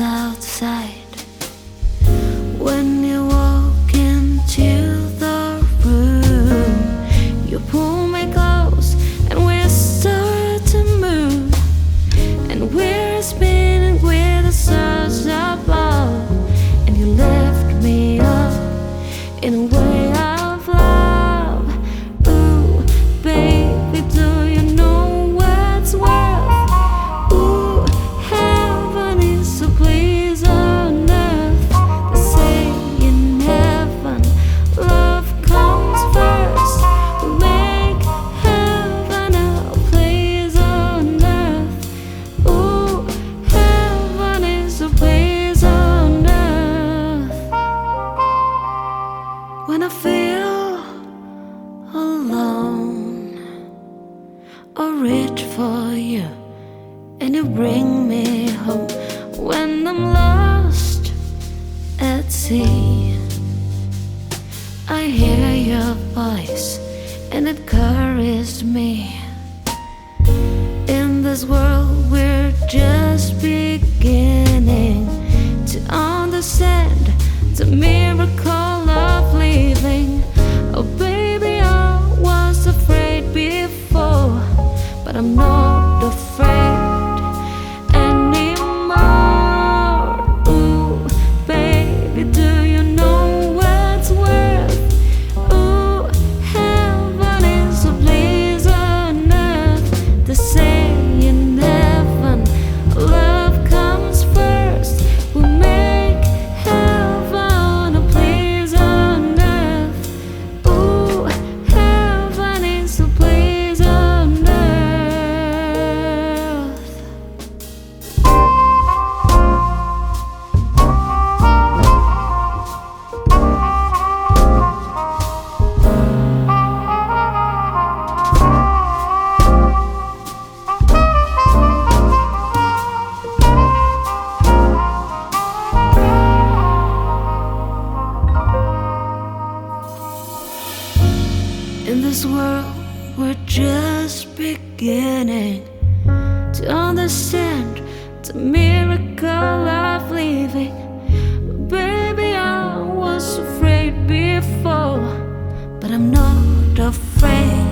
outside. When you walk into the room, you pull I reach for you, and you bring me home. When I'm lost at sea, I hear your voice, and it carries me. In this world, we're just beginning to understand the miracle I'm not afraid this world, we're just beginning to understand the miracle of living. Baby, I was afraid before, but I'm not afraid